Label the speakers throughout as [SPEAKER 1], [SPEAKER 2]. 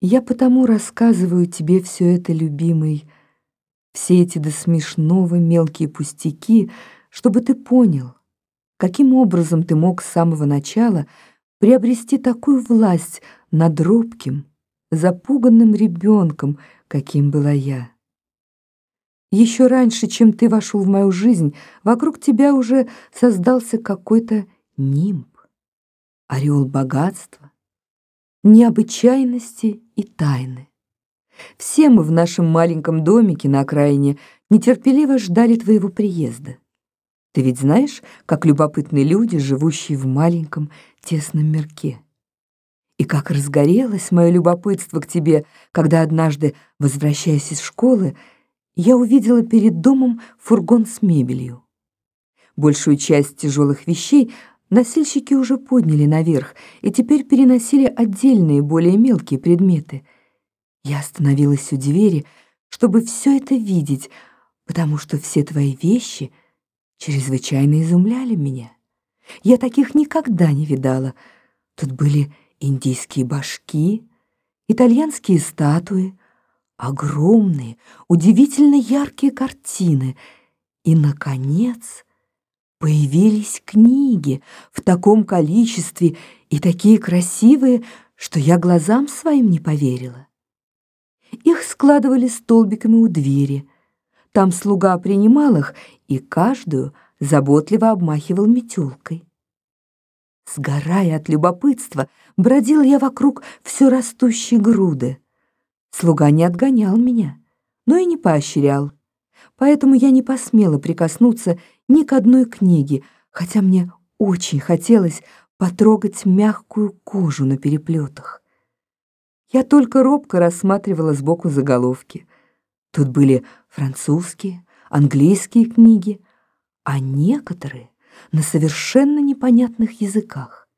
[SPEAKER 1] Я потому рассказываю тебе все это, любимый, все эти до смешного мелкие пустяки, чтобы ты понял, каким образом ты мог с самого начала приобрести такую власть над робким, запуганным ребенком, каким была я. Еще раньше, чем ты вошел в мою жизнь, вокруг тебя уже создался какой-то нимб, ореол богатства, необычайности и тайны. Все мы в нашем маленьком домике на окраине нетерпеливо ждали твоего приезда. Ты ведь знаешь, как любопытны люди, живущие в маленьком тесном мирке. И как разгорелось мое любопытство к тебе, когда однажды, возвращаясь из школы, я увидела перед домом фургон с мебелью. Большую часть тяжелых вещей носильщики уже подняли наверх и теперь переносили отдельные, более мелкие предметы. Я остановилась у двери, чтобы все это видеть, потому что все твои вещи чрезвычайно изумляли меня. Я таких никогда не видала. Тут были индийские башки, итальянские статуи, огромные, удивительно яркие картины и, наконец, появились книги в таком количестве и такие красивые, что я глазам своим не поверила. Их складывали столбиками у двери. Там слуга принимал их и каждую заботливо обмахивал метелкой. Сгорая от любопытства, бродил я вокруг все растущей груды. Слуга не отгонял меня, но и не поощрял. Поэтому я не посмела прикоснуться ни к одной книге, хотя мне очень хотелось потрогать мягкую кожу на переплетах. Я только робко рассматривала сбоку заголовки. Тут были французские, английские книги, а некоторые на совершенно непонятных языках.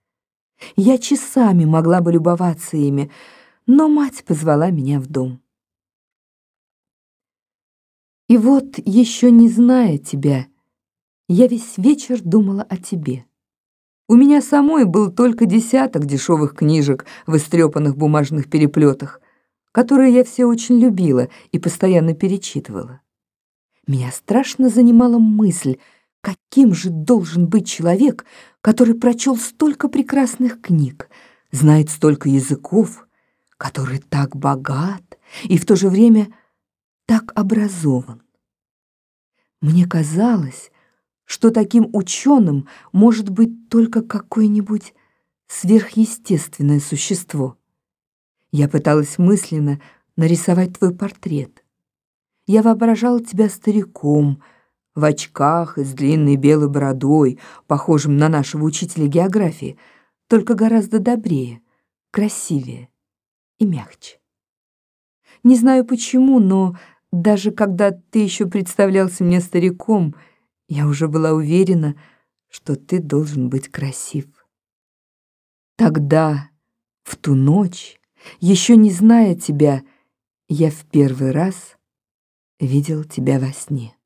[SPEAKER 1] Я часами могла бы любоваться ими, но мать позвала меня в дом. И вот, еще не зная тебя, я весь вечер думала о тебе. У меня самой был только десяток дешевых книжек в истрепанных бумажных переплетах, которые я все очень любила и постоянно перечитывала. Меня страшно занимала мысль — Каким же должен быть человек, который прочел столько прекрасных книг, знает столько языков, который так богат и в то же время так образован? Мне казалось, что таким ученым может быть только какое-нибудь сверхъестественное существо. Я пыталась мысленно нарисовать твой портрет. Я воображала тебя стариком, в очках и с длинной белой бородой, похожим на нашего учителя географии, только гораздо добрее, красивее и мягче. Не знаю почему, но даже когда ты еще представлялся мне стариком, я уже была уверена, что ты должен быть красив. Тогда, в ту ночь, еще не зная тебя, я в первый раз видел тебя во сне.